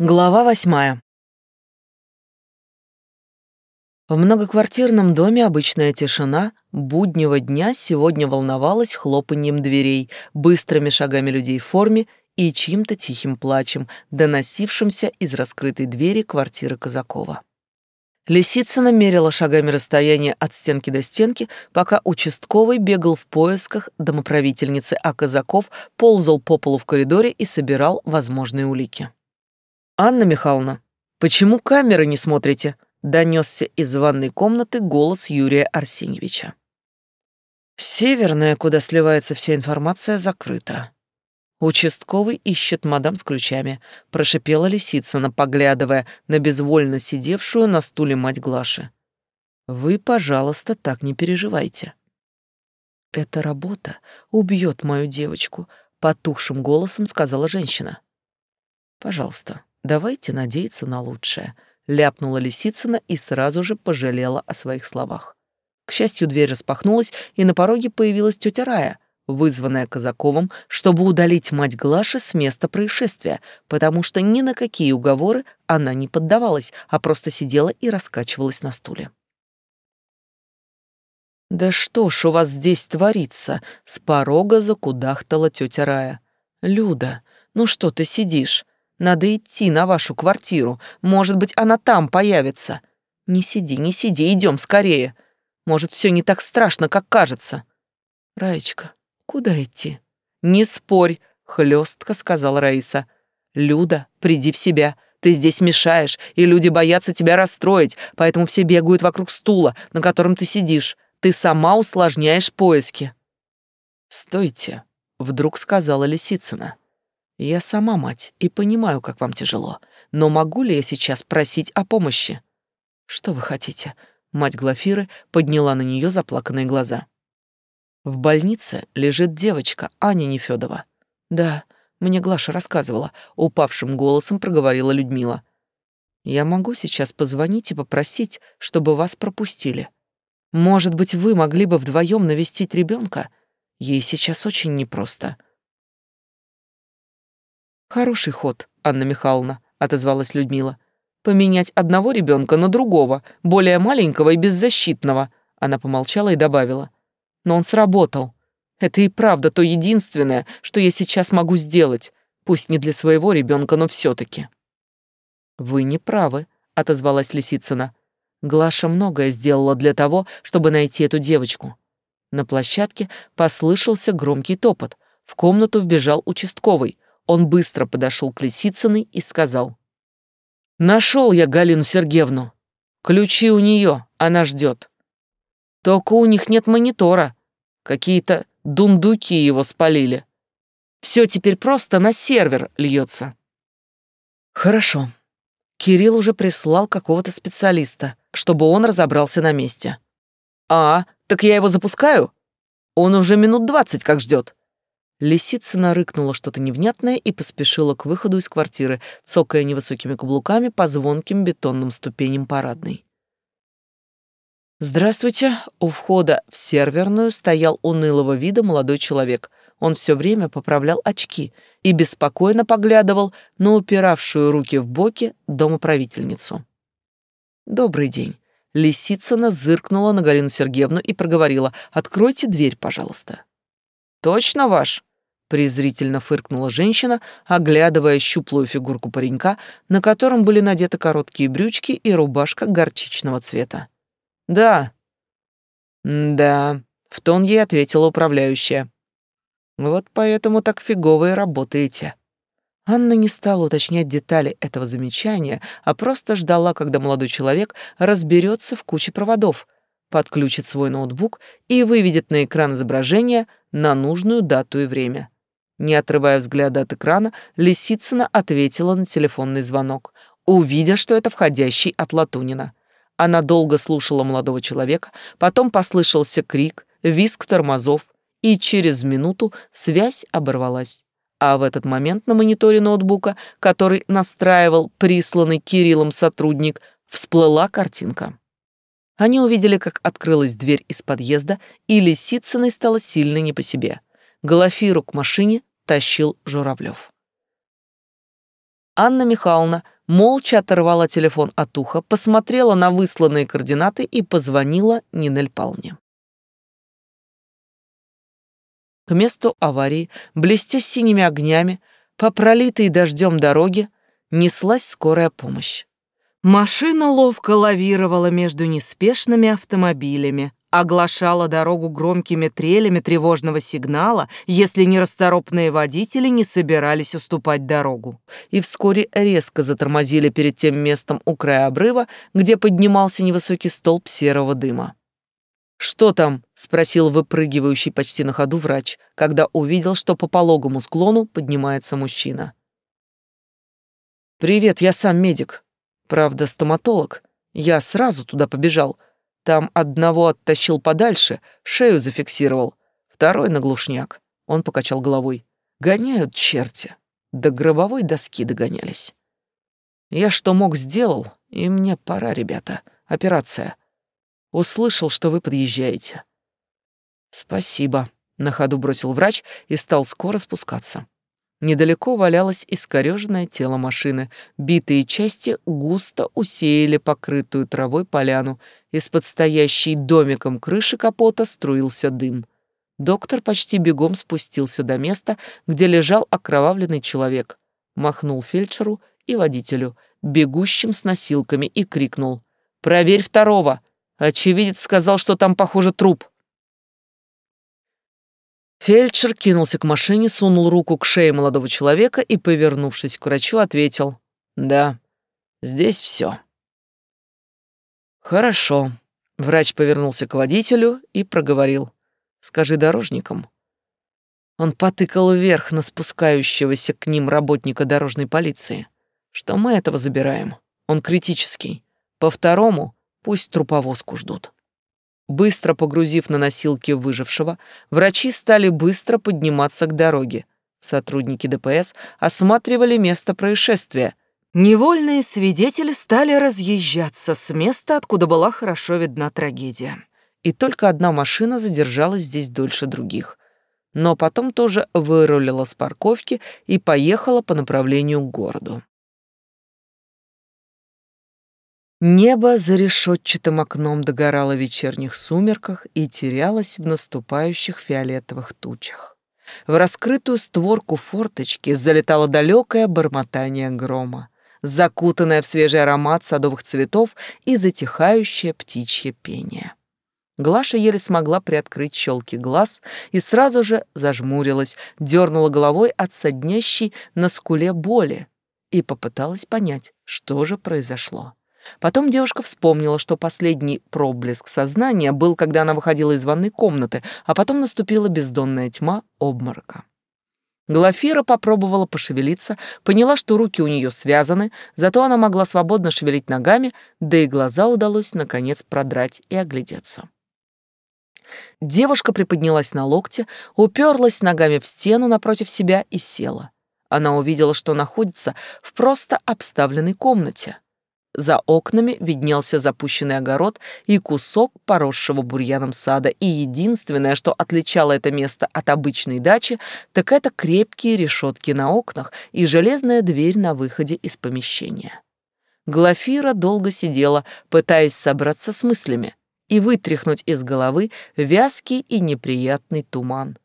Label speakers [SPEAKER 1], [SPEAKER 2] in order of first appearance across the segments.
[SPEAKER 1] Глава восьмая. В многоквартирном доме обычная тишина буднего дня сегодня волновалась хлопаньем дверей, быстрыми шагами людей в форме и чьим-то тихим плачем, доносившимся из раскрытой двери квартиры Казакова. Лисицына мерила шагами расстояние от стенки до стенки, пока участковый бегал в поисках домоправительницы, а Казаков ползал по полу в коридоре и собирал возможные улики. «Анна Михайловна, почему камеры не смотрите?» — донесся из ванной комнаты голос Юрия Арсеньевича. «Северная, куда сливается вся информация, закрыта. Участковый ищет мадам с ключами», — прошипела Лисицына, поглядывая на безвольно сидевшую на стуле мать Глаши. «Вы, пожалуйста, так не переживайте». «Эта работа убьет мою девочку», — потухшим голосом сказала женщина. «Пожалуйста, Давайте надеяться на лучшее, ляпнула Лисицына и сразу же пожалела о своих словах. К счастью, дверь распахнулась, и на пороге появилась тетя Рая, вызванная Казаковым, чтобы удалить мать Глаши с места происшествия, потому что ни на какие уговоры она не поддавалась, а просто сидела и раскачивалась на стуле. «Да что ж у вас здесь творится?» — с порога закудахтала тетя Рая. «Люда, ну что ты сидишь? Надо идти на вашу квартиру. Может быть, она там появится. Не сиди, не сиди, идем скорее. Может, все не так страшно, как кажется. Раечка, куда идти? Не спорь, хлестко сказала Раиса. Люда, приди в себя. Ты здесь мешаешь, и люди боятся тебя расстроить, поэтому все бегают вокруг стула, на котором ты сидишь. Ты сама усложняешь поиски. Стойте, вдруг сказала Лисицына. Я сама мать и понимаю, как вам тяжело, но могу ли я сейчас просить о помощи? Что вы хотите? Мать Глафиры подняла на нее заплаканные глаза. В больнице лежит девочка Аня Нефёдова. Да, мне Глаша рассказывала, упавшим голосом проговорила Людмила. Я могу сейчас позвонить и попросить, чтобы вас пропустили. Может быть, вы могли бы вдвоем навестить ребенка? Ей сейчас очень непросто. Хороший ход, Анна Михайловна, отозвалась Людмила. Поменять одного ребенка на другого, более маленького и беззащитного. Она помолчала и добавила. Но он сработал. Это и правда то единственное, что я сейчас могу сделать. Пусть не для своего ребенка, но все-таки. Вы не правы, отозвалась Лисицына. Глаша многое сделала для того, чтобы найти эту девочку. На площадке послышался громкий топот. В комнату вбежал участковый. Он быстро подошел к Лисицыной и сказал. «Нашел я Галину Сергеевну. Ключи у нее, она ждет. Только у них нет монитора. Какие-то дундуки его спалили. Все теперь просто на сервер льется». «Хорошо. Кирилл уже прислал какого-то специалиста, чтобы он разобрался на месте». «А, так я его запускаю? Он уже минут двадцать как ждет. Лисица нарыкнула что-то невнятное и поспешила к выходу из квартиры, цокая невысокими каблуками по звонким бетонным ступеням парадной. «Здравствуйте!» У входа в серверную стоял унылого вида молодой человек. Он все время поправлял очки и беспокойно поглядывал на упиравшую руки в боки домоправительницу. «Добрый день!» Лисицына зыркнула на Галину Сергеевну и проговорила «Откройте дверь, пожалуйста». «Точно ваш?» — презрительно фыркнула женщина, оглядывая щуплую фигурку паренька, на котором были надеты короткие брючки и рубашка горчичного цвета. «Да». «Да», — в тон ей ответила управляющая. «Вот поэтому так фигово и работаете». Анна не стала уточнять детали этого замечания, а просто ждала, когда молодой человек разберется в куче проводов, подключит свой ноутбук и выведет на экран изображение — на нужную дату и время. Не отрывая взгляда от экрана, Лисицына ответила на телефонный звонок, увидя, что это входящий от Латунина. Она долго слушала молодого человека, потом послышался крик, визг тормозов, и через минуту связь оборвалась. А в этот момент на мониторе ноутбука, который настраивал присланный Кириллом сотрудник, всплыла картинка. Они увидели, как открылась дверь из подъезда, и Лисицыной стало сильно не по себе. Голофиру к машине тащил Журавлев. Анна Михайловна молча оторвала телефон от уха, посмотрела на высланные координаты и позвонила Нинель Палне. К месту аварии, блестя синими огнями, по пролитой дождем дороге, неслась скорая помощь. Машина ловко лавировала между неспешными автомобилями, оглашала дорогу громкими трелями тревожного сигнала, если нерасторопные водители не собирались уступать дорогу. И вскоре резко затормозили перед тем местом у края обрыва, где поднимался невысокий столб серого дыма. «Что там?» — спросил выпрыгивающий почти на ходу врач, когда увидел, что по пологому склону поднимается мужчина. «Привет, я сам медик. Правда, стоматолог. Я сразу туда побежал. Там одного оттащил подальше, шею зафиксировал. Второй на глушняк». Он покачал головой. «Гоняют черти. До гробовой доски догонялись. Я что мог, сделал, и мне пора, ребята. Операция». Услышал, что вы подъезжаете. Спасибо, на ходу бросил врач и стал скоро спускаться. Недалеко валялось искорёженное тело машины. Битые части густо усеяли покрытую травой поляну. Из-под стоящей домиком крыши капота струился дым. Доктор почти бегом спустился до места, где лежал окровавленный человек. Махнул фельдшеру и водителю, бегущим с носилками, и крикнул «Проверь второго! Очевидец сказал, что там, похоже, труп. Фельдшер кинулся к машине, сунул руку к шее молодого человека и, повернувшись к врачу, ответил. «Да, здесь все. «Хорошо». Врач повернулся к водителю и проговорил. «Скажи дорожникам». Он потыкал вверх на спускающегося к ним работника дорожной полиции, что мы этого забираем. Он критический. По второму Пусть труповозку ждут. Быстро погрузив на носилки выжившего, врачи стали быстро подниматься к дороге. Сотрудники ДПС осматривали место происшествия. Невольные свидетели стали разъезжаться с места, откуда была хорошо видна трагедия. И только одна машина задержалась здесь дольше других. Но потом тоже вырулила с парковки и поехала по направлению к городу. Небо за решетчатым окном догорало в вечерних сумерках и терялось в наступающих фиолетовых тучах. В раскрытую створку форточки залетало далекое бормотание грома, закутанное в свежий аромат садовых цветов и затихающее птичье пение. Глаша еле смогла приоткрыть щелки глаз и сразу же зажмурилась, дернула головой от соднящей на скуле боли и попыталась понять, что же произошло. Потом девушка вспомнила, что последний проблеск сознания был, когда она выходила из ванной комнаты, а потом наступила бездонная тьма обморока. Глафира попробовала пошевелиться, поняла, что руки у нее связаны, зато она могла свободно шевелить ногами, да и глаза удалось, наконец, продрать и оглядеться. Девушка приподнялась на локте, уперлась ногами в стену напротив себя и села. Она увидела, что находится в просто обставленной комнате. За окнами виднелся запущенный огород и кусок поросшего бурьяном сада, и единственное, что отличало это место от обычной дачи, так это крепкие решетки на окнах и железная дверь на выходе из помещения. Глафира долго сидела, пытаясь собраться с мыслями и вытряхнуть из головы вязкий и неприятный туман.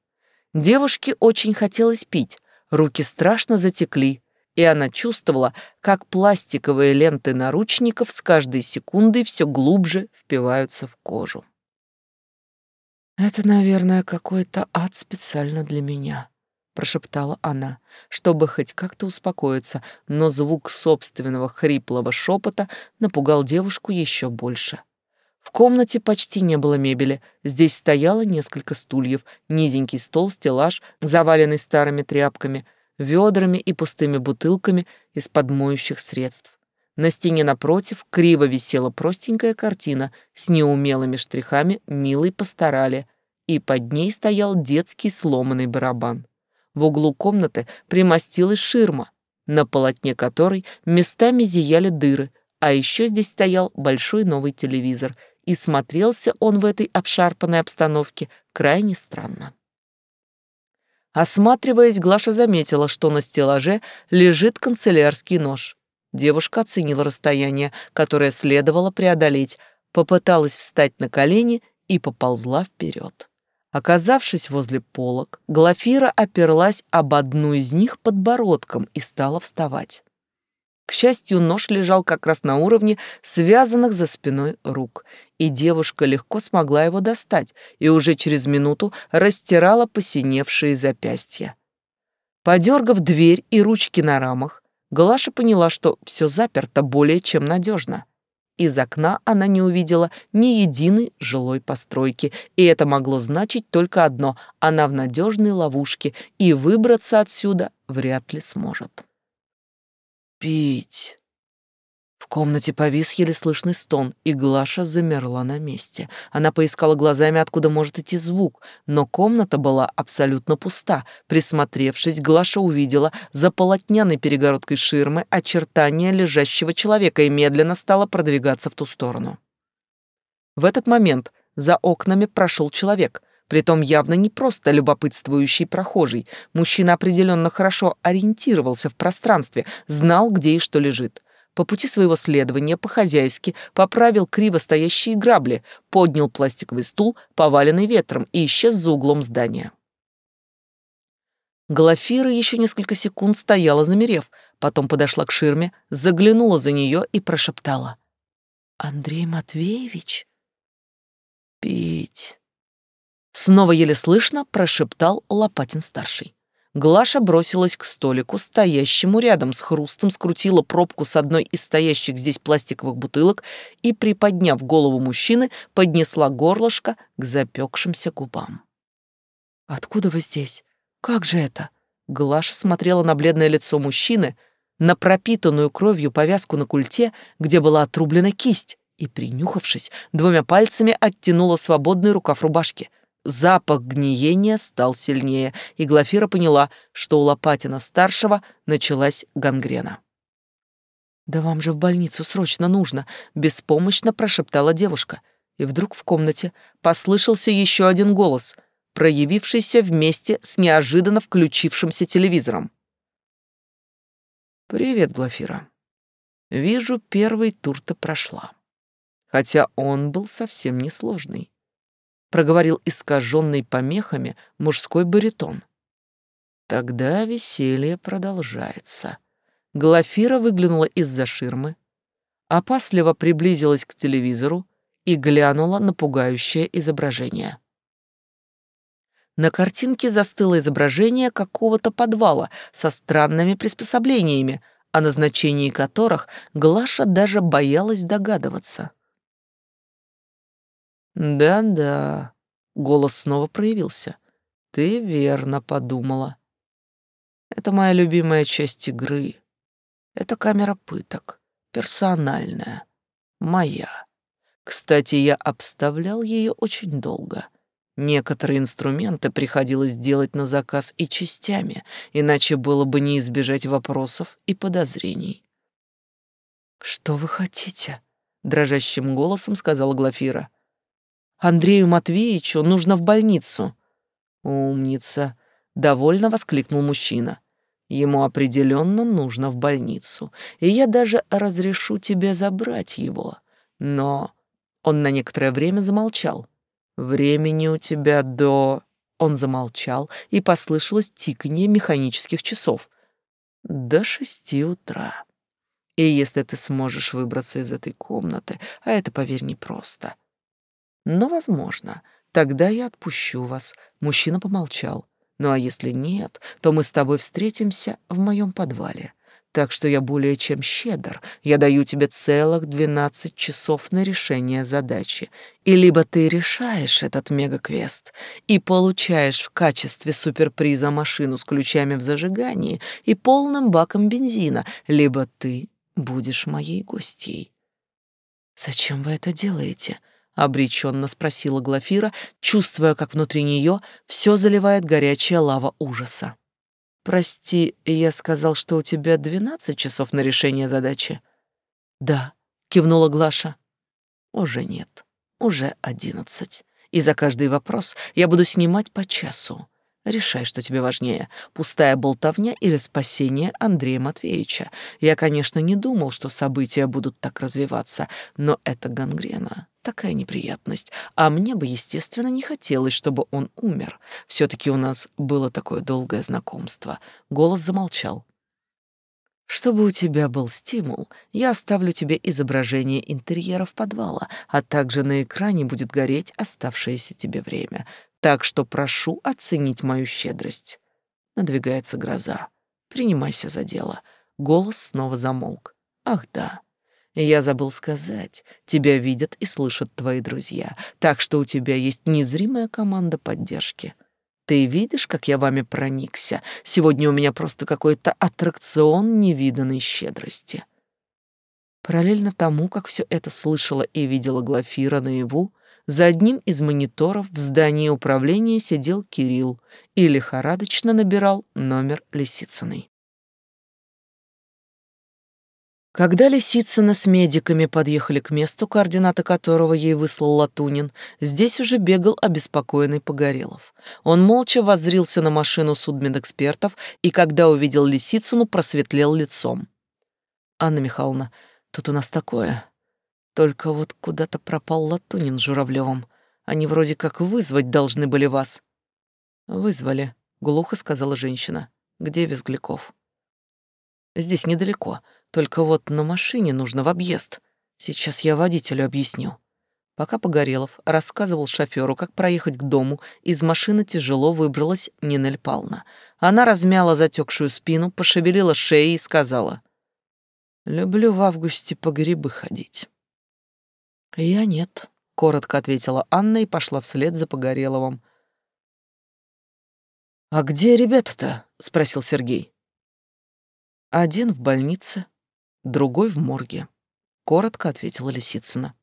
[SPEAKER 1] Девушке очень хотелось пить, руки страшно затекли, и она чувствовала, как пластиковые ленты наручников с каждой секундой все глубже впиваются в кожу. «Это, наверное, какой-то ад специально для меня», — прошептала она, чтобы хоть как-то успокоиться, но звук собственного хриплого шепота напугал девушку еще больше. В комнате почти не было мебели. Здесь стояло несколько стульев, низенький стол, стеллаж, заваленный старыми тряпками — ведрами и пустыми бутылками из-под моющих средств. На стене напротив криво висела простенькая картина с неумелыми штрихами милой постарали, и под ней стоял детский сломанный барабан. В углу комнаты примостилась ширма, на полотне которой местами зияли дыры, а еще здесь стоял большой новый телевизор, и смотрелся он в этой обшарпанной обстановке крайне странно. Осматриваясь, Глаша заметила, что на стеллаже лежит канцелярский нож. Девушка оценила расстояние, которое следовало преодолеть, попыталась встать на колени и поползла вперед. Оказавшись возле полок, Глафира оперлась об одну из них подбородком и стала вставать. К счастью, нож лежал как раз на уровне связанных за спиной рук, и девушка легко смогла его достать и уже через минуту растирала посиневшие запястья. Подергав дверь и ручки на рамах, Глаша поняла, что все заперто более чем надежно. Из окна она не увидела ни единой жилой постройки, и это могло значить только одно — она в надежной ловушке, и выбраться отсюда вряд ли сможет. «Пить!» В комнате повис еле слышный стон, и Глаша замерла на месте. Она поискала глазами, откуда может идти звук, но комната была абсолютно пуста. Присмотревшись, Глаша увидела за полотняной перегородкой ширмы очертания лежащего человека и медленно стала продвигаться в ту сторону. В этот момент за окнами прошел человек, притом явно не просто любопытствующий прохожий. Мужчина определенно хорошо ориентировался в пространстве, знал, где и что лежит. По пути своего следования по-хозяйски поправил криво стоящие грабли, поднял пластиковый стул, поваленный ветром, и исчез за углом здания. Глафира еще несколько секунд стояла, замерев, потом подошла к ширме, заглянула за нее и прошептала. «Андрей Матвеевич?» «Пить!» Снова еле слышно прошептал Лопатин-старший. Глаша бросилась к столику, стоящему рядом, с хрустом скрутила пробку с одной из стоящих здесь пластиковых бутылок и, приподняв голову мужчины, поднесла горлышко к запекшимся губам. «Откуда вы здесь? Как же это?» Глаша смотрела на бледное лицо мужчины, на пропитанную кровью повязку на культе, где была отрублена кисть, и, принюхавшись, двумя пальцами оттянула свободный рукав рубашки — Запах гниения стал сильнее, и Глафира поняла, что у Лопатина-старшего началась гангрена. «Да вам же в больницу срочно нужно», — беспомощно прошептала девушка. И вдруг в комнате послышался еще один голос, проявившийся вместе с неожиданно включившимся телевизором. «Привет, Глафира. Вижу, первый тур-то прошла. Хотя он был совсем несложный проговорил искаженный помехами мужской баритон. Тогда веселье продолжается. Глафира выглянула из-за ширмы, опасливо приблизилась к телевизору и глянула на пугающее изображение. На картинке застыло изображение какого-то подвала со странными приспособлениями, о назначении которых Глаша даже боялась догадываться. «Да-да», — голос снова проявился. «Ты верно подумала. Это моя любимая часть игры. Это камера пыток, персональная, моя. Кстати, я обставлял ее очень долго». Некоторые инструменты приходилось делать на заказ и частями, иначе было бы не избежать вопросов и подозрений. «Что вы хотите?» — дрожащим голосом сказала Глафира. Андрею Матвеевичу нужно в больницу. Умница, довольно воскликнул мужчина. Ему определенно нужно в больницу, и я даже разрешу тебе забрать его. Но он на некоторое время замолчал. Времени у тебя до... Он замолчал, и послышалось тиканье механических часов. До шести утра. И если ты сможешь выбраться из этой комнаты, а это, поверь, непросто, но, возможно, тогда я отпущу вас. Мужчина помолчал. Ну а если нет, то мы с тобой встретимся в моем подвале. Так что я более чем щедр. Я даю тебе целых двенадцать часов на решение задачи. И либо ты решаешь этот мегаквест и получаешь в качестве суперприза машину с ключами в зажигании и полным баком бензина, либо ты будешь моей гостьей. Зачем вы это делаете? Обреченно спросила Глафира, чувствуя, как внутри нее все заливает горячая лава ужаса. Прости, я сказал, что у тебя двенадцать часов на решение задачи. Да, кивнула Глаша. Уже нет, уже одиннадцать. И за каждый вопрос я буду снимать по часу. Решай, что тебе важнее, пустая болтовня или спасение Андрея Матвеевича. Я, конечно, не думал, что события будут так развиваться, но это гангрена, такая неприятность. А мне бы, естественно, не хотелось, чтобы он умер. все таки у нас было такое долгое знакомство. Голос замолчал. Чтобы у тебя был стимул, я оставлю тебе изображение интерьеров подвала, а также на экране будет гореть оставшееся тебе время. Так что прошу оценить мою щедрость. Надвигается гроза. Принимайся за дело. Голос снова замолк. Ах да. Я забыл сказать, тебя видят и слышат твои друзья, так что у тебя есть незримая команда поддержки. Ты видишь, как я вами проникся? Сегодня у меня просто какой-то аттракцион невиданной щедрости. Параллельно тому, как все это слышала и видела Глафира наяву, за одним из мониторов в здании управления сидел Кирилл и лихорадочно набирал номер Лисицыной. Когда Лисицына с медиками подъехали к месту, координаты которого ей выслал Латунин, здесь уже бегал обеспокоенный Погорелов. Он молча воззрился на машину судмедэкспертов и, когда увидел Лисицыну, просветлел лицом. «Анна Михайловна, тут у нас такое. Только вот куда-то пропал Латунин с Журавлевым. Они вроде как вызвать должны были вас». «Вызвали», — глухо сказала женщина. «Где Визгляков?» «Здесь недалеко». Только вот на машине нужно в объезд. Сейчас я водителю объясню. Пока Погорелов рассказывал шоферу, как проехать к дому, из машины тяжело выбралась Нинель Павловна. Она размяла затекшую спину, пошевелила шеей и сказала. «Люблю в августе по грибы ходить». «Я нет», — коротко ответила Анна и пошла вслед за Погореловым. «А где ребята-то?» — спросил Сергей. «Один в больнице, другой в морге», — коротко ответила Лисицына.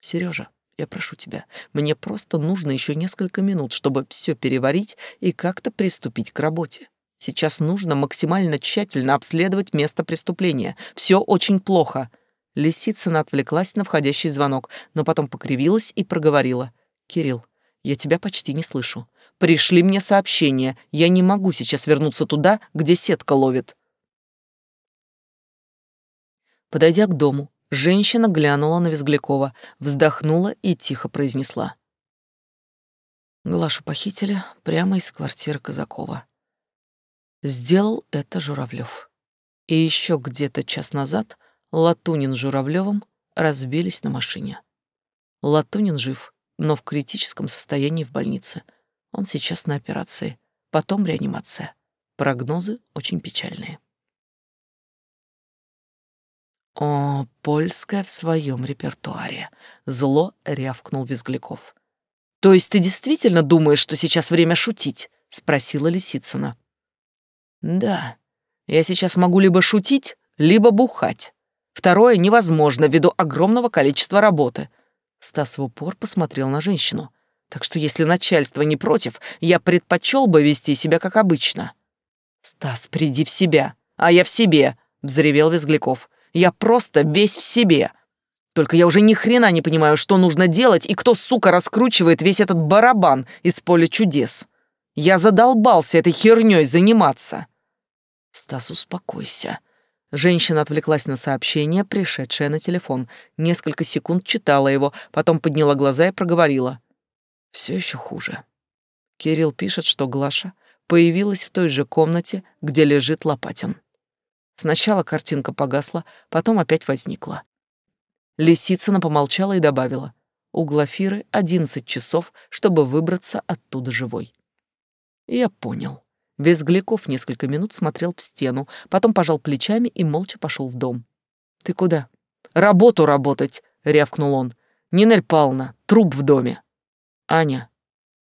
[SPEAKER 1] Сережа, я прошу тебя, мне просто нужно еще несколько минут, чтобы все переварить и как-то приступить к работе. Сейчас нужно максимально тщательно обследовать место преступления. Все очень плохо». Лисицына отвлеклась на входящий звонок, но потом покривилась и проговорила. «Кирилл, я тебя почти не слышу. Пришли мне сообщение. Я не могу сейчас вернуться туда, где сетка ловит. Подойдя к дому, женщина глянула на Визглякова, вздохнула и тихо произнесла. Глашу похитили прямо из квартиры Казакова. Сделал это Журавлев. И еще где-то час назад Латунин с Журавлевым разбились на машине. Латунин жив, но в критическом состоянии в больнице. Он сейчас на операции, потом реанимация. Прогнозы очень печальные. О, польская в своем репертуаре. Зло рявкнул Визгляков. То есть ты действительно думаешь, что сейчас время шутить? Спросила Лисицына. Да, я сейчас могу либо шутить, либо бухать. Второе невозможно ввиду огромного количества работы. Стас в упор посмотрел на женщину. Так что если начальство не против, я предпочел бы вести себя как обычно. Стас, приди в себя. А я в себе, взревел Визгляков. Я просто весь в себе. Только я уже ни хрена не понимаю, что нужно делать и кто, сука, раскручивает весь этот барабан из поля чудес. Я задолбался этой хернёй заниматься. Стас, успокойся. Женщина отвлеклась на сообщение, пришедшее на телефон. Несколько секунд читала его, потом подняла глаза и проговорила. Все еще хуже. Кирилл пишет, что Глаша появилась в той же комнате, где лежит Лопатин. Сначала картинка погасла, потом опять возникла. Лисицына помолчала и добавила. У Глафиры одиннадцать часов, чтобы выбраться оттуда живой. Я понял. Визгляков несколько минут смотрел в стену, потом пожал плечами и молча пошел в дом. «Ты куда?» «Работу работать!» — рявкнул он. «Нинель Павловна, труп в доме!» «Аня,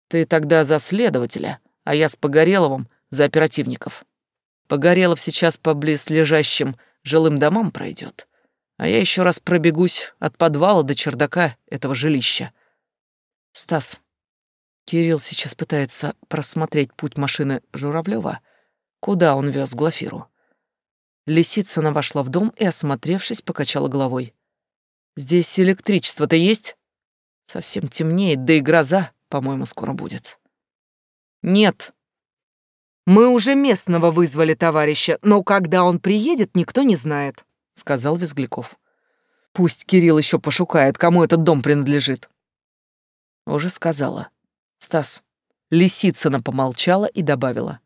[SPEAKER 1] ты тогда за следователя, а я с Погореловым за оперативников». Погорелов сейчас по близлежащим жилым домам пройдет, а я еще раз пробегусь от подвала до чердака этого жилища. Стас, Кирилл сейчас пытается просмотреть путь машины Журавлева, куда он вез Глафиру. Лисицына вошла в дом и, осмотревшись, покачала головой. «Здесь электричество-то есть?» «Совсем темнеет, да и гроза, по-моему, скоро будет». «Нет»,
[SPEAKER 2] Мы уже местного вызвали товарища, но когда он приедет, никто не знает, сказал Визгляков. Пусть Кирилл еще пошукает, кому этот дом принадлежит.
[SPEAKER 1] Уже сказала. Стас. Лисицына помолчала и добавила.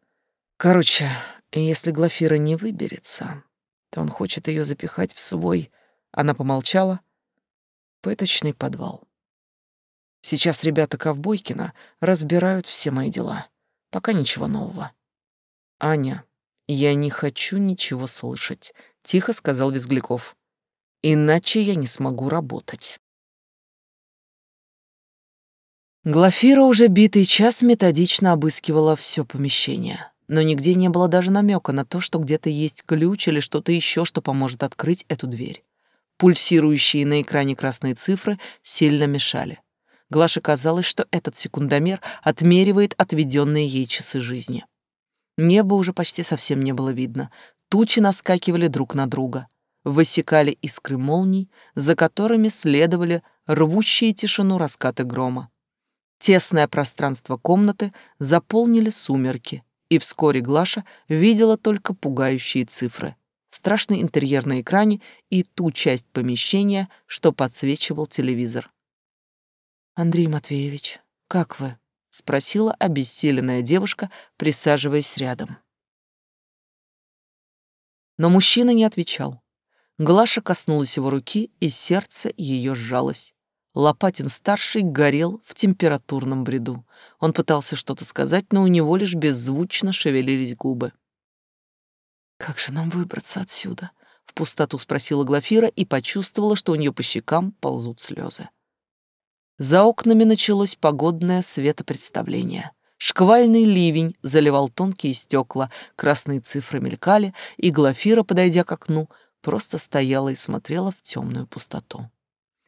[SPEAKER 1] Короче, если Глафира не выберется, то он хочет ее запихать в свой... Она помолчала. Пыточный подвал. Сейчас ребята Ковбойкина разбирают все мои дела. Пока ничего нового. Аня, я не хочу ничего слышать, тихо сказал Визгляков. Иначе я не смогу работать. Глафира уже битый час методично обыскивала все помещение, но нигде не было даже намека на то, что где-то есть ключ или что-то еще, что поможет открыть эту дверь. Пульсирующие на экране красные цифры сильно мешали. Глаше казалось, что этот секундомер отмеривает отведенные ей часы жизни. Небо уже почти совсем не было видно. Тучи наскакивали друг на друга. Высекали искры молний, за которыми следовали рвущие тишину раскаты грома. Тесное пространство комнаты заполнили сумерки, и вскоре Глаша видела только пугающие цифры. Страшный интерьер на экране и ту часть помещения, что подсвечивал телевизор. «Андрей Матвеевич, как вы?» — спросила обессиленная девушка, присаживаясь рядом. Но мужчина не отвечал. Глаша коснулась его руки, и сердце ее сжалось. Лопатин-старший горел в температурном бреду. Он пытался что-то сказать, но у него лишь беззвучно шевелились губы. «Как же нам выбраться отсюда?» — в пустоту спросила Глафира и почувствовала, что у нее по щекам ползут слезы. За окнами началось погодное светопредставление. Шквальный ливень заливал тонкие стекла, красные цифры мелькали, и Глафира, подойдя к окну, просто стояла и смотрела в темную пустоту.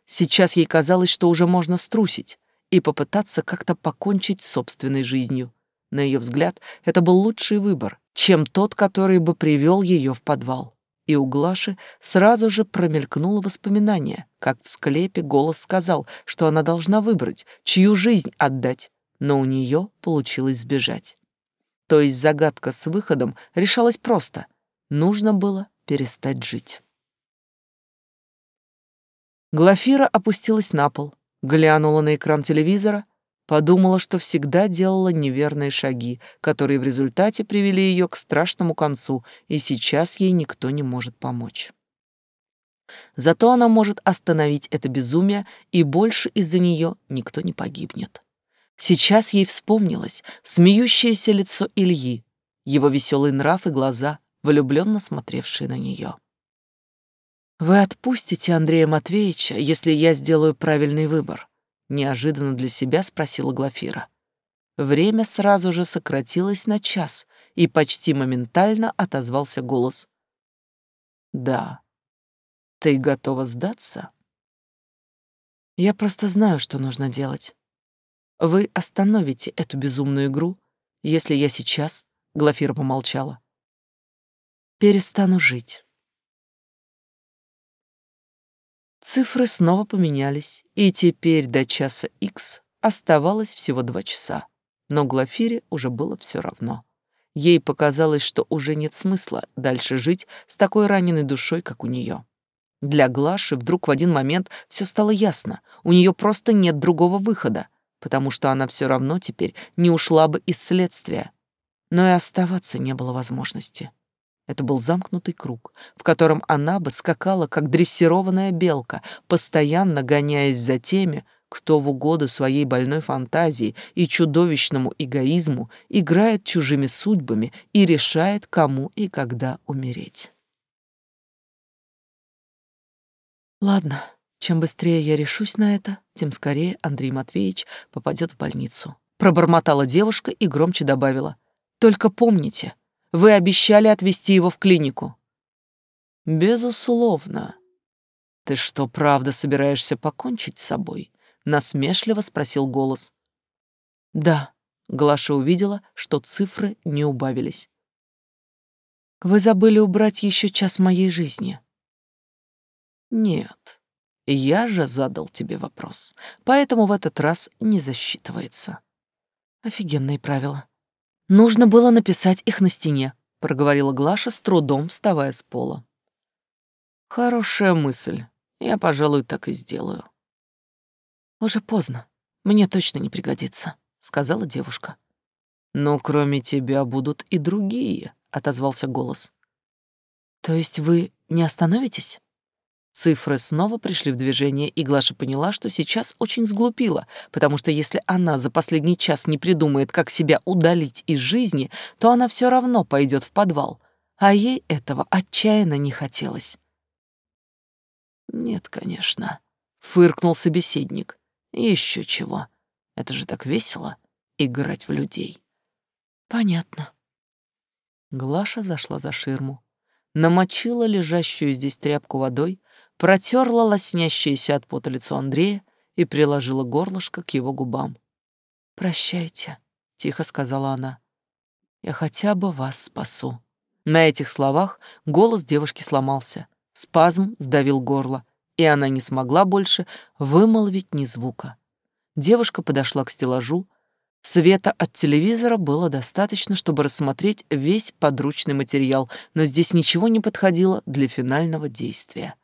[SPEAKER 1] Сейчас ей казалось, что уже можно струсить и попытаться как-то покончить собственной жизнью. На ее взгляд, это был лучший выбор, чем тот, который бы привел ее в подвал и у Глаши сразу же промелькнуло воспоминание, как в склепе голос сказал, что она должна выбрать, чью жизнь отдать, но у нее получилось сбежать. То есть загадка с выходом решалась просто. Нужно было перестать жить. Глафира опустилась на пол, глянула на экран телевизора Подумала, что всегда делала неверные шаги, которые в результате привели ее к страшному концу, и сейчас ей никто не может помочь. Зато она может остановить это безумие, и больше из-за нее никто не погибнет. Сейчас ей вспомнилось смеющееся лицо Ильи, его веселый нрав и глаза, влюбленно смотревшие на нее. «Вы отпустите Андрея Матвеевича, если я сделаю правильный выбор?» Неожиданно для себя спросила Глафира. Время сразу же сократилось на час, и почти моментально отозвался голос. «Да. Ты готова сдаться?» «Я просто знаю, что нужно делать. Вы остановите эту безумную игру, если я сейчас...» — Глафира помолчала. «Перестану жить». Цифры снова поменялись, и теперь до часа X оставалось всего два часа. Но Глафире уже было все равно. Ей показалось, что уже нет смысла дальше жить с такой раненой душой, как у нее. Для Глаши вдруг в один момент все стало ясно. У нее просто нет другого выхода, потому что она все равно теперь не ушла бы из следствия. Но и оставаться не было возможности. Это был замкнутый круг, в котором она бы скакала, как дрессированная белка, постоянно гоняясь за теми, кто в угоду своей больной фантазии и чудовищному эгоизму играет чужими судьбами и решает, кому и когда умереть. Ладно, чем быстрее я решусь на это, тем скорее Андрей Матвеевич попадет в больницу. Пробормотала девушка и громче добавила. Только помните, вы обещали отвезти его в клинику. Безусловно. Ты что, правда собираешься покончить с собой? насмешливо спросил голос. Да, Глаша увидела, что цифры не убавились. Вы забыли убрать еще час моей жизни. Нет. Я же задал тебе вопрос, поэтому в этот раз не засчитывается. Офигенные правила. Нужно было написать их на стене, проговорила Глаша с трудом, вставая с пола. Хорошая мысль. Я, пожалуй, так и сделаю. Уже поздно. Мне точно не пригодится, сказала девушка. Но кроме тебя будут и другие, отозвался голос. То есть вы не остановитесь? Цифры снова пришли в движение, и Глаша поняла, что сейчас очень сглупила, потому что если она за последний час не придумает, как себя удалить из жизни, то она все равно пойдет в подвал, а ей этого отчаянно не хотелось. «Нет, конечно», — фыркнул собеседник. Еще чего. Это же так весело — играть в людей». «Понятно». Глаша зашла за ширму, намочила лежащую здесь тряпку водой, протерла лоснящееся от пота лицо Андрея и приложила горлышко к его губам. «Прощайте», — тихо сказала она. «Я хотя бы вас спасу». На этих словах голос девушки сломался, спазм сдавил горло, и она не смогла больше вымолвить ни звука. Девушка подошла к стеллажу. Света от телевизора было достаточно, чтобы рассмотреть весь подручный материал, но здесь ничего не подходило для финального действия.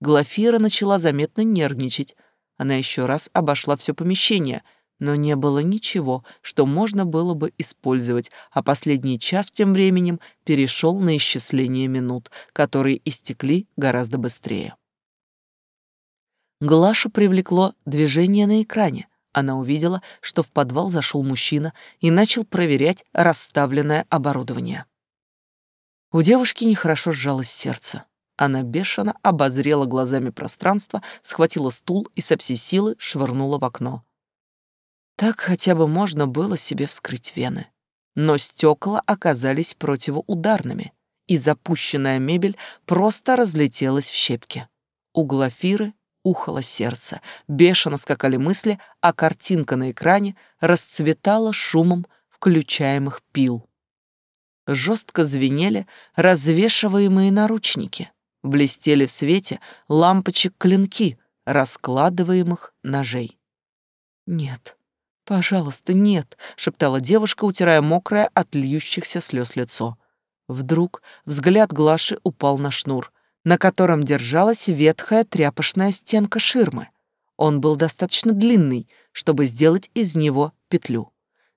[SPEAKER 1] Глафира начала заметно нервничать. Она еще раз обошла все помещение, но не было ничего, что можно было бы использовать, а последний час тем временем перешел на исчисление минут, которые истекли гораздо быстрее. Глашу привлекло движение на экране. Она увидела, что в подвал зашел мужчина и начал проверять расставленное оборудование. У девушки нехорошо сжалось сердце. Она бешено обозрела глазами пространство, схватила стул и со всей силы швырнула в окно. Так хотя бы можно было себе вскрыть вены. Но стекла оказались противоударными, и запущенная мебель просто разлетелась в щепки. У Глафиры ухало сердце, бешено скакали мысли, а картинка на экране расцветала шумом включаемых пил. Жестко звенели развешиваемые наручники блестели в свете лампочек клинки раскладываемых ножей. «Нет, пожалуйста, нет», — шептала девушка, утирая мокрое от льющихся слез лицо. Вдруг взгляд Глаши упал на шнур, на котором держалась ветхая тряпочная стенка ширмы. Он был достаточно длинный, чтобы сделать из него петлю.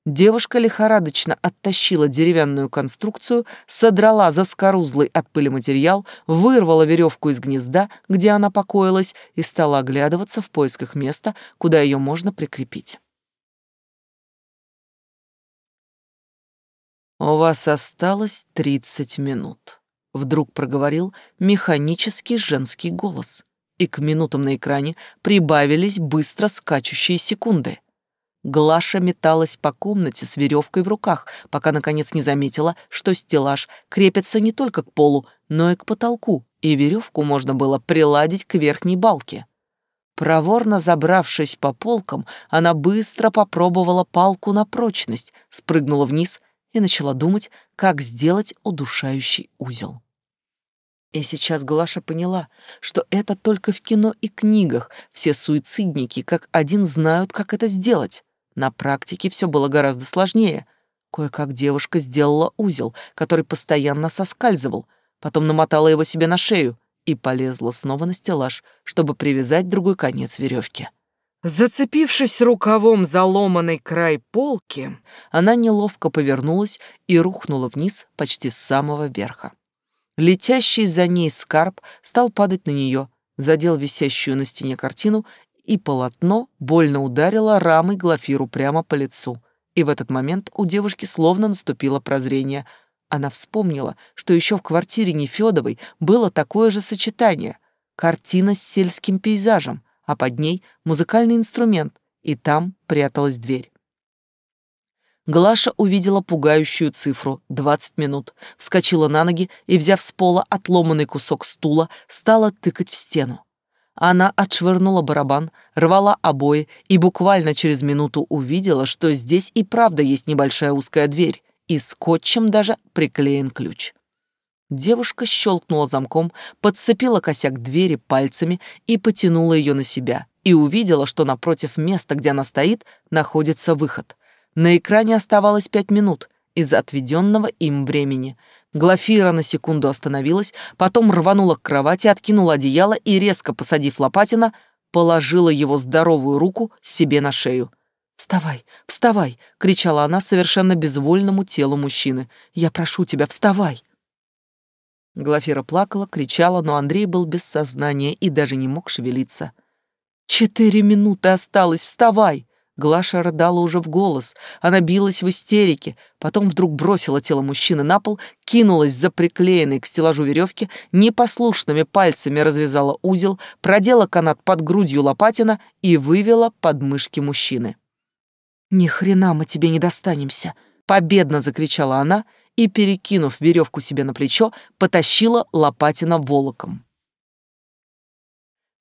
[SPEAKER 1] Девушка лихорадочно оттащила деревянную конструкцию, содрала заскорузлый от пыли материал, вырвала веревку из гнезда, где она покоилась, и стала оглядываться в поисках места, куда ее можно прикрепить. «У вас осталось тридцать минут», — вдруг проговорил механический женский голос, и к минутам на экране прибавились быстро скачущие секунды — Глаша металась по комнате с веревкой в руках, пока наконец не заметила, что стеллаж крепится не только к полу, но и к потолку, и веревку можно было приладить к верхней балке. Проворно забравшись по полкам, она быстро попробовала палку на прочность, спрыгнула вниз и начала думать, как сделать удушающий узел. И сейчас Глаша поняла, что это только в кино и книгах все суицидники как один знают, как это сделать. На практике все было гораздо сложнее. Кое-как девушка сделала узел, который постоянно соскальзывал, потом намотала его себе на шею и полезла снова на стеллаж, чтобы привязать другой конец веревки.
[SPEAKER 2] Зацепившись рукавом за ломаный край полки,
[SPEAKER 1] она неловко повернулась и рухнула вниз почти с самого верха. Летящий за ней скарб стал падать на нее, задел висящую на стене картину и полотно больно ударило рамой Глафиру прямо по лицу. И в этот момент у девушки словно наступило прозрение. Она вспомнила, что еще в квартире Нефёдовой было такое же сочетание. Картина с сельским пейзажем, а под ней музыкальный инструмент, и там пряталась дверь. Глаша увидела пугающую цифру — 20 минут, вскочила на ноги и, взяв с пола отломанный кусок стула, стала тыкать в стену. Она отшвырнула барабан, рвала обои и буквально через минуту увидела, что здесь и правда есть небольшая узкая дверь, и скотчем даже приклеен ключ. Девушка щелкнула замком, подцепила косяк двери пальцами и потянула ее на себя, и увидела, что напротив места, где она стоит, находится выход. На экране оставалось пять минут, из отведенного им времени. Глафира на секунду остановилась, потом рванула к кровати, откинула одеяло и, резко посадив Лопатина, положила его здоровую руку себе на шею. «Вставай, вставай!» — кричала она совершенно безвольному телу мужчины. «Я прошу тебя, вставай!» Глафира плакала, кричала, но Андрей был без сознания и даже не мог шевелиться. «Четыре минуты осталось, вставай!» Глаша рыдала уже в голос. Она билась в истерике, потом вдруг бросила тело мужчины на пол, кинулась за приклеенной к стеллажу веревки, непослушными пальцами развязала узел, продела канат под грудью Лопатина и вывела подмышки мужчины. «Ни хрена мы тебе не достанемся!» — победно закричала она и, перекинув веревку себе на плечо, потащила Лопатина волоком.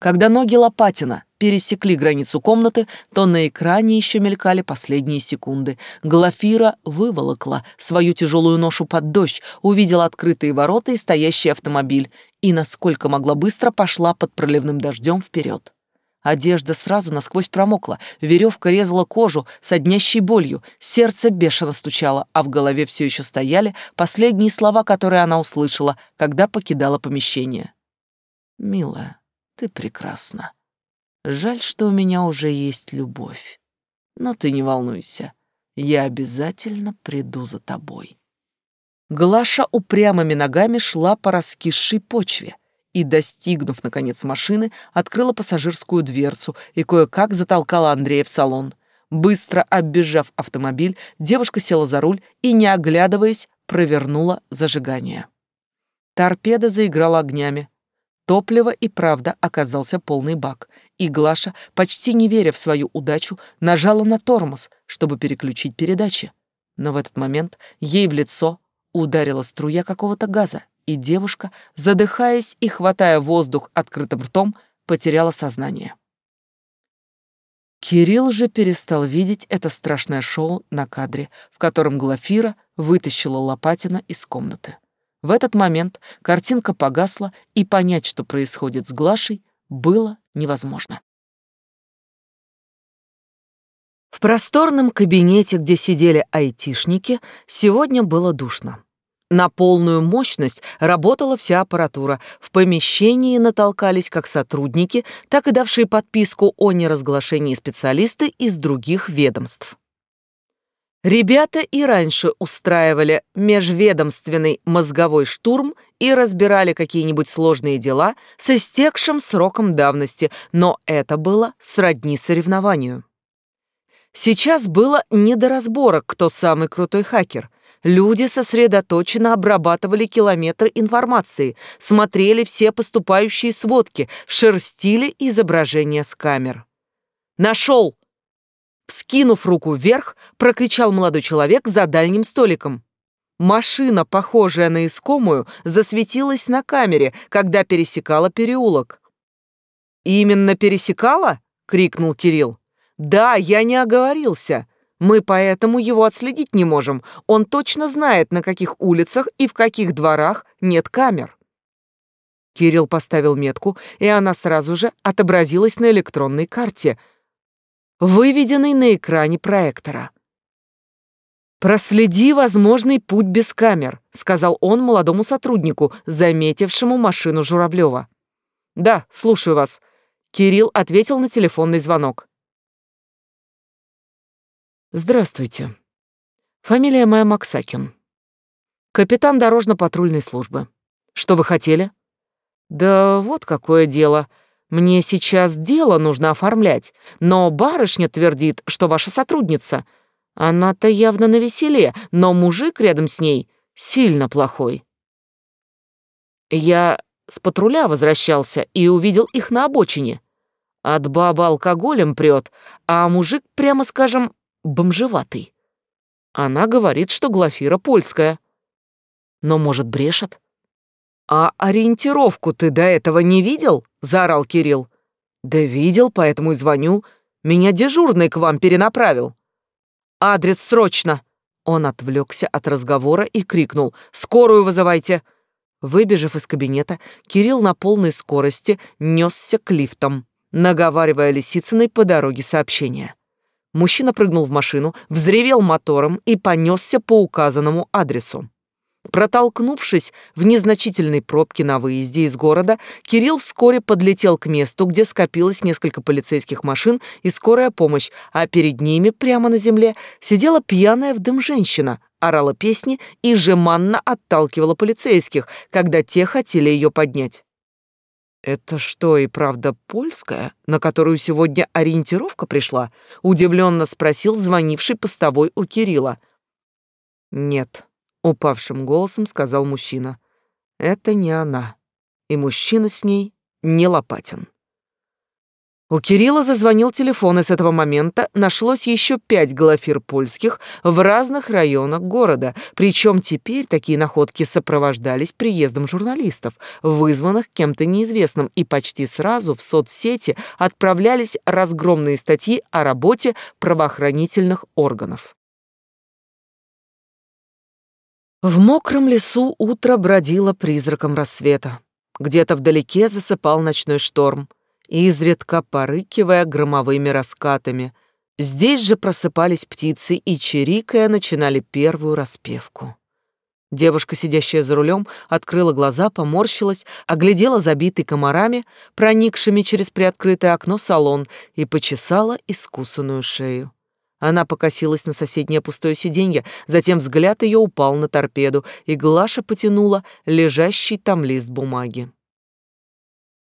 [SPEAKER 1] Когда ноги Лопатина пересекли границу комнаты, то на экране еще мелькали последние секунды. Глафира выволокла свою тяжелую ношу под дождь, увидела открытые ворота и стоящий автомобиль, и, насколько могла быстро, пошла под проливным дождем вперед. Одежда сразу насквозь промокла, веревка резала кожу с однящей болью, сердце бешено стучало, а в голове все еще стояли последние слова, которые она услышала, когда покидала помещение. «Милая, ты прекрасна. Жаль, что у меня уже есть любовь. Но ты не волнуйся, я обязательно приду за тобой. Глаша упрямыми ногами шла по раскисшей почве и, достигнув, наконец, машины, открыла пассажирскую дверцу и кое-как затолкала Андрея в салон. Быстро оббежав автомобиль, девушка села за руль и, не оглядываясь, провернула зажигание. Торпеда заиграла огнями, Топлива и правда оказался полный бак, и Глаша, почти не веря в свою удачу, нажала на тормоз, чтобы переключить передачи. Но в этот момент ей в лицо ударила струя какого-то газа, и девушка, задыхаясь и хватая воздух открытым ртом, потеряла сознание. Кирилл же перестал видеть это страшное шоу на кадре, в котором Глафира вытащила Лопатина из комнаты. В этот момент картинка погасла, и понять, что происходит с Глашей, было невозможно. В просторном кабинете, где сидели айтишники, сегодня было душно. На полную мощность работала вся аппаратура. В помещении натолкались как сотрудники, так и давшие подписку о неразглашении специалисты из других ведомств. Ребята и раньше устраивали межведомственный мозговой штурм и разбирали какие-нибудь сложные дела с истекшим сроком давности, но это было сродни соревнованию. Сейчас было не до разборок, кто самый крутой хакер. Люди сосредоточенно обрабатывали километры информации, смотрели все поступающие сводки, шерстили изображения с камер. «Нашел!» Вскинув руку вверх, прокричал молодой человек за дальним столиком. Машина, похожая на искомую, засветилась на камере, когда пересекала переулок. «Именно пересекала?» — крикнул Кирилл. «Да, я не оговорился. Мы поэтому его отследить не можем. Он точно знает, на каких улицах и в каких дворах нет камер». Кирилл поставил метку, и она сразу же отобразилась на электронной карте — выведенный на экране проектора. «Проследи возможный путь без камер», — сказал он молодому сотруднику, заметившему машину Журавлева. «Да, слушаю вас», — Кирилл ответил на телефонный звонок. «Здравствуйте. Фамилия моя Максакин. Капитан дорожно-патрульной службы. Что вы хотели?» «Да вот какое дело. Мне сейчас дело нужно оформлять, но барышня твердит, что ваша сотрудница. Она-то явно на веселе, но мужик рядом с ней сильно плохой. Я с патруля возвращался и увидел их на обочине. От баба алкоголем прет, а мужик, прямо скажем, бомжеватый. Она говорит, что Глафира польская. Но, может, брешет? «А ориентировку ты до этого не видел?» — заорал Кирилл. «Да видел, поэтому и звоню. Меня дежурный к вам перенаправил». «Адрес срочно!» Он отвлекся от разговора и крикнул «Скорую вызывайте!» Выбежав из кабинета, Кирилл на полной скорости несся к лифтам, наговаривая Лисицыной по дороге сообщения.
[SPEAKER 2] Мужчина прыгнул в машину, взревел мотором и понесся по указанному адресу. Протолкнувшись в незначительной пробке на выезде из города, Кирилл вскоре подлетел к месту, где скопилось несколько полицейских машин и скорая помощь, а перед ними, прямо на земле, сидела пьяная в дым женщина, орала песни и жеманно отталкивала полицейских, когда те хотели ее поднять. «Это что, и правда польская, на которую сегодня ориентировка пришла?» — удивленно спросил звонивший постовой у Кирилла. «Нет», упавшим голосом сказал мужчина. Это не она. И мужчина с ней не Лопатин. У Кирилла зазвонил телефон, и с этого момента нашлось еще пять глафир польских в разных районах города, причем теперь такие находки сопровождались приездом журналистов, вызванных кем-то неизвестным, и почти сразу в соцсети отправлялись разгромные статьи о работе правоохранительных органов. В мокром лесу утро бродило призраком рассвета. Где-то вдалеке засыпал ночной шторм, изредка порыкивая громовыми раскатами. Здесь же просыпались птицы и, чирикая, начинали первую распевку. Девушка, сидящая за рулем, открыла глаза, поморщилась, оглядела забитый комарами, проникшими через приоткрытое окно салон, и почесала искусанную шею. Она покосилась на соседнее пустое сиденье, затем взгляд ее упал на торпеду, и Глаша потянула лежащий там лист бумаги.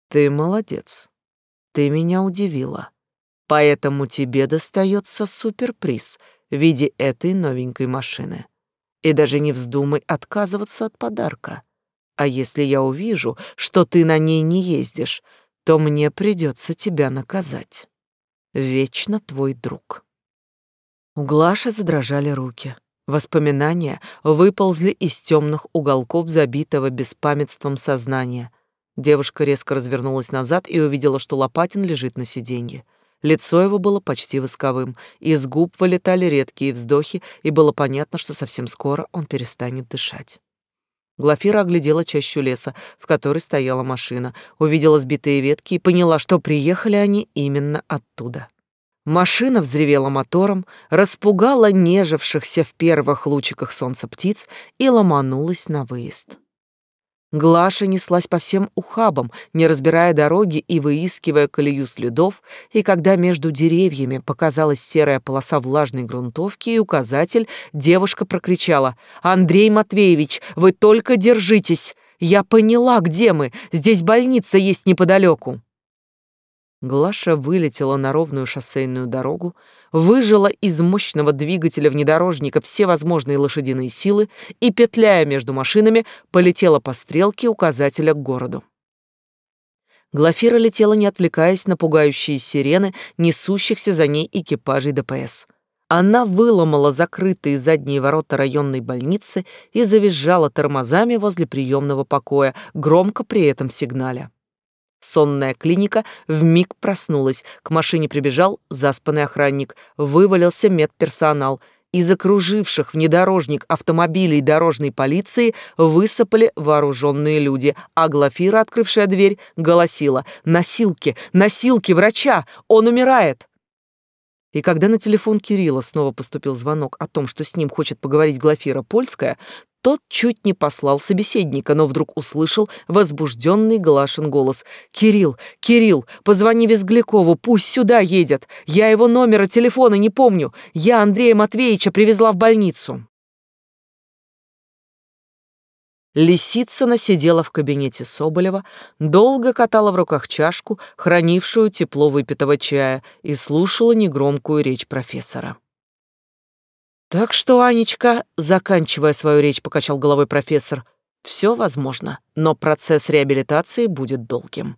[SPEAKER 2] «Ты молодец. Ты меня удивила. Поэтому тебе достается суперприз в виде этой новенькой машины. И даже не вздумай отказываться от подарка. А если я увижу, что ты на ней не ездишь, то мне придется тебя наказать. Вечно твой друг». У Глаши задрожали руки. Воспоминания выползли из темных уголков забитого беспамятством сознания. Девушка резко развернулась назад и увидела, что Лопатин лежит на сиденье. Лицо его было почти восковым, из губ вылетали редкие вздохи, и было понятно, что совсем скоро он перестанет дышать. Глафира оглядела чащу леса, в которой стояла машина, увидела сбитые ветки и поняла, что приехали они именно оттуда. Машина взревела мотором, распугала нежившихся в первых лучиках солнца птиц и ломанулась на выезд. Глаша неслась по всем ухабам, не разбирая дороги и выискивая колею следов, и когда между деревьями показалась серая полоса влажной грунтовки и указатель, девушка прокричала «Андрей Матвеевич, вы только держитесь! Я поняла, где мы! Здесь больница есть неподалеку!» Глаша вылетела на ровную шоссейную дорогу, выжила из мощного двигателя внедорожника все возможные лошадиные силы и, петляя между машинами, полетела по стрелке указателя к городу. Глафира летела, не отвлекаясь на пугающие сирены, несущихся за ней экипажей ДПС. Она выломала закрытые задние ворота районной больницы и завизжала тормозами возле приемного покоя, громко при этом сигналя. Сонная клиника вмиг проснулась. К машине прибежал заспанный охранник. Вывалился медперсонал. Из окруживших внедорожник автомобилей дорожной полиции высыпали вооруженные люди, а Глафира, открывшая дверь, голосила «Носилки! Носилки! Врача! Он умирает!» И когда на телефон Кирилла снова поступил звонок о том, что с ним хочет поговорить Глафира Польская, тот чуть не послал собеседника, но вдруг услышал возбужденный Глашин голос. «Кирилл, Кирилл, позвони Визглякову, пусть сюда едет. Я его номера телефона не помню. Я Андрея Матвеевича привезла в больницу». Лисицына сидела в кабинете Соболева, долго катала в руках чашку, хранившую тепло выпитого чая, и слушала негромкую речь профессора. Так что, Анечка, заканчивая свою речь, покачал головой профессор, все возможно, но процесс реабилитации будет долгим.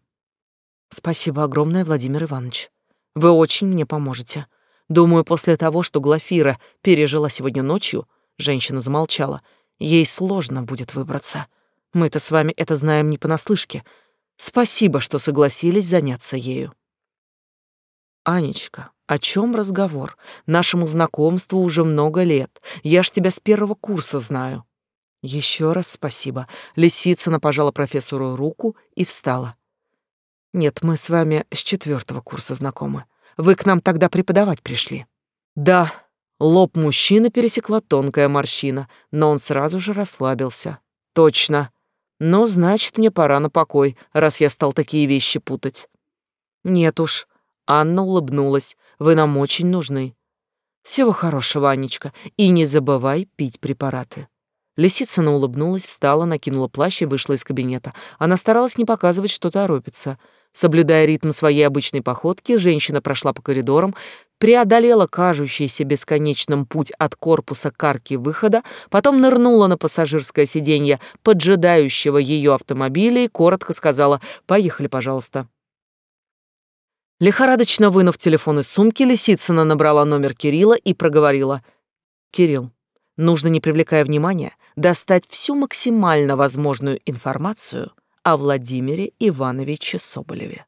[SPEAKER 2] Спасибо огромное, Владимир Иванович. Вы очень мне поможете. Думаю, после того, что Глафира пережила сегодня ночью, женщина замолчала, ей сложно будет выбраться. Мы-то с вами это знаем не понаслышке. Спасибо, что согласились заняться ею. Анечка, о чем разговор? Нашему знакомству уже много лет. Я ж тебя с первого курса знаю. Еще раз спасибо. Лисицына пожала профессору руку и встала. Нет, мы с вами с четвертого курса знакомы. Вы к нам тогда преподавать пришли. Да, лоб мужчины пересекла тонкая морщина, но он сразу же расслабился. Точно. Ну, значит, мне пора на покой, раз я стал такие вещи путать. Нет уж. Анна улыбнулась. Вы нам очень нужны. Всего хорошего, Анечка, и не забывай пить препараты. Лисицына улыбнулась, встала, накинула плащ и вышла из кабинета. Она старалась не показывать, что торопится. Соблюдая ритм своей обычной походки, женщина прошла по коридорам, преодолела кажущийся бесконечным путь от корпуса к арке выхода, потом нырнула на пассажирское сиденье поджидающего ее автомобиля и коротко сказала «Поехали, пожалуйста». Лихорадочно вынув телефон из сумки, Лисицына набрала номер Кирилла и проговорила «Кирилл, нужно, не привлекая внимания, достать всю максимально возможную информацию о Владимире Ивановиче Соболеве.